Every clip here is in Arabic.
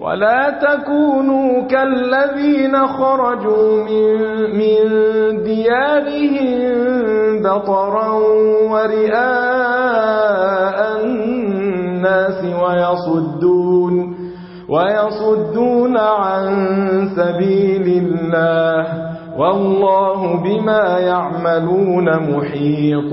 ولا تكونوا كالذين خرجوا من, من ديارهم بطرا ورئاء الناس ويصدون, ويصدون عن سبيل الله والله بما يعملون محيط.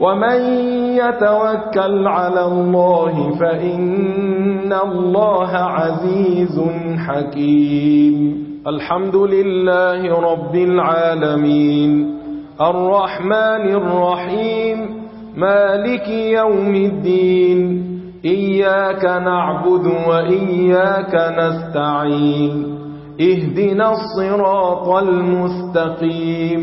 ومن يتوكل على الله فإن الله عزيز حكيم الحمد لله رب العالمين الرحمن الرحيم مالك يوم الدين إياك نعبد وإياك نستعين اهدنا الصراط المستقيم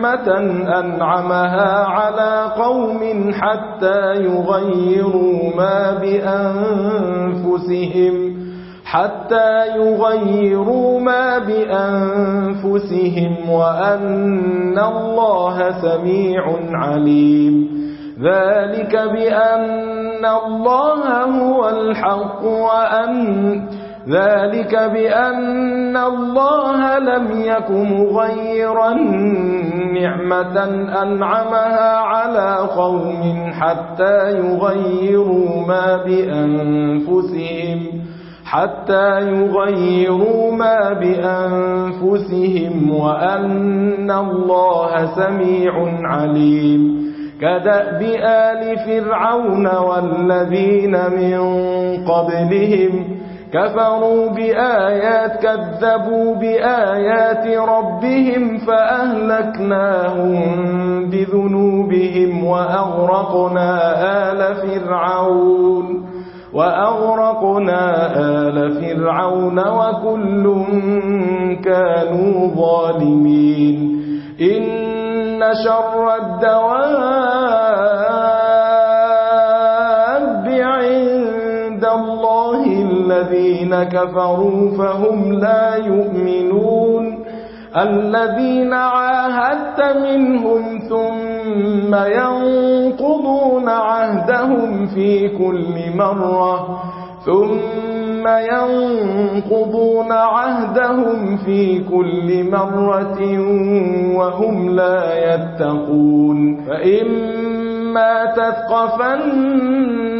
نعمة أنعمها على قوم حتى يغيروا ما بأنفسهم حتى يغيروا ما بأنفسهم وأن الله سميع عليم. ذلك بأن الله هو الحق وأن ذلك بأن الله لم يكن مغيرا نعمة أنعمها على قوم حتى يغيروا ما بأنفسهم حتى يغيروا ما بأنفسهم وأن الله سميع عليم. كدأب آل فرعون والذين من قبلهم كفروا بآيات كذبوا بآيات ربهم فأهلكناهم بذنوبهم وأغرقنا آل فرعون وأغرقنا آل فرعون وكل كانوا ظالمين. إن شر الدواء كفروا فهم لا يؤمنون. الذين عاهدت منهم ثم ينقضون عهدهم في كل مرة. ثم ينقضون عهدهم في كل مرة وهم لا يتقون. فإما تثقفن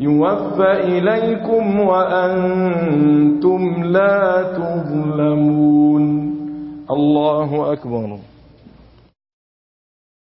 يوفى إليكم وأنتم لا تظلمون. الله أكبر